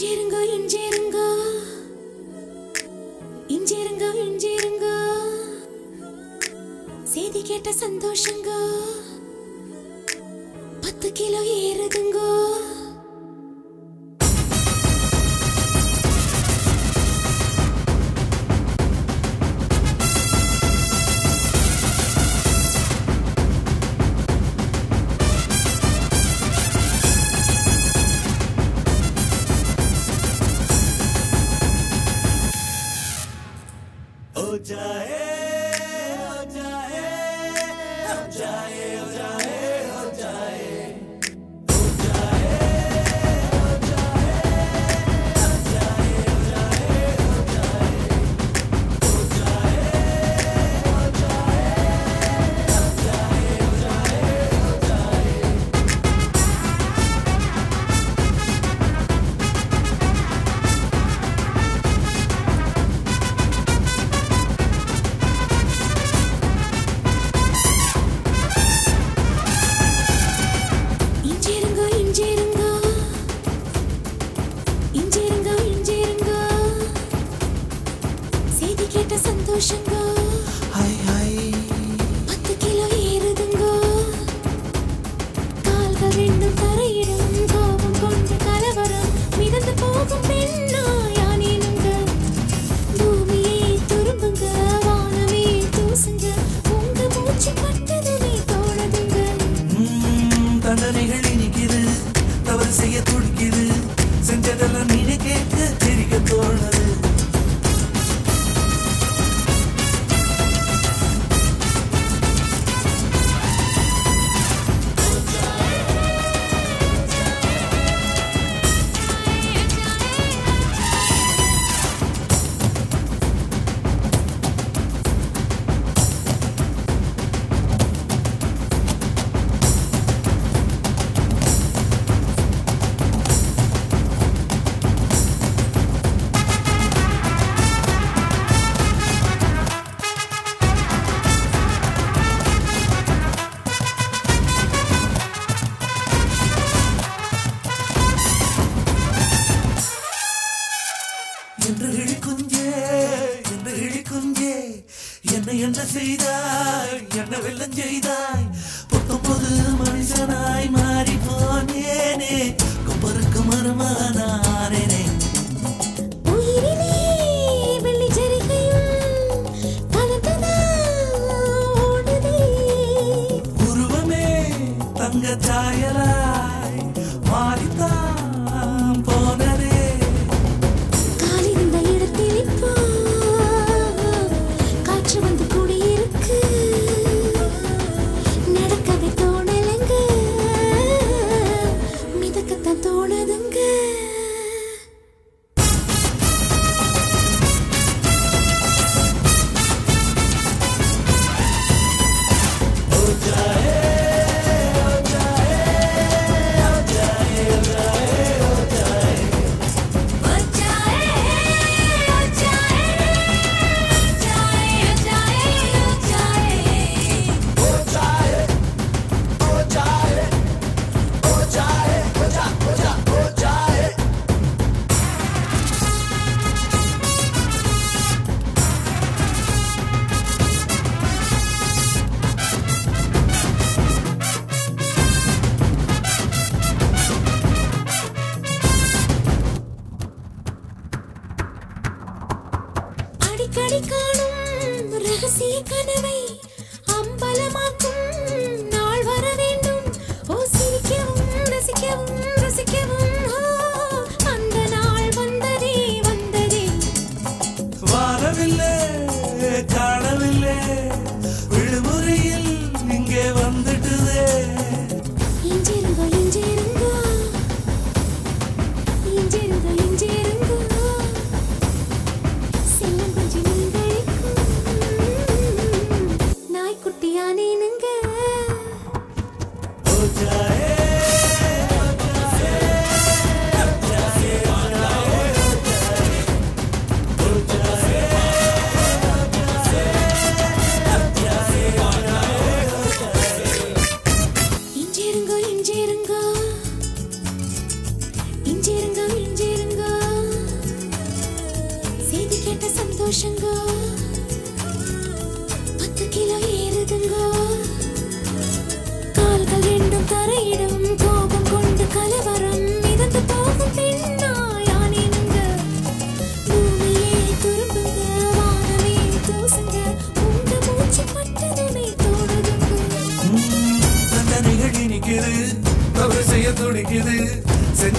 இஞ்சிருங்க இஞ்சிருங்க. இஞ்சிருங்க இஞ்சிருங்க. செய்தி கேட்ட சந்தோஷங்க. பத்து கிலோ ஏறுதுங்க. हो जाए हो जाए हो जाए। செஞ்சதெல்லாம் நீனே தோணுது என்று இழிக்குஞ்சே என்று இழிக்குஞ்சே. என்ன என்ன செய்தாய்? என்ன வெள்ளம் செய்தாய்? பத்தொன்பது மனுஷனாய் மாறி போனேனே கொப்பருக்கு மருமானானேனே. உருவமே தங்க சாயலாய் மாறித்தான் கனவை அம்பலமாக்கும். நாள் வர வேண்டும். ஓ சிரிக்கவும் ரசிக்கவும் ரசிக்கவும். அந்த நாள் வந்ததே வந்ததே. வாரவில்லை.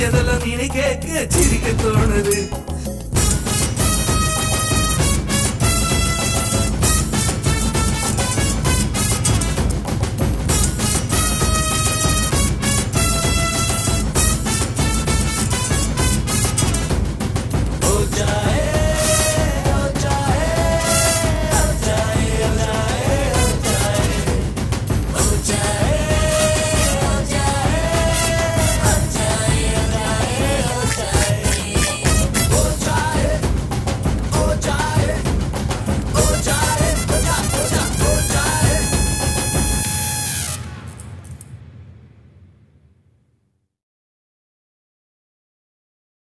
எதெல்லாம் செய்ய கேட்க சிரிக்க தோணுது?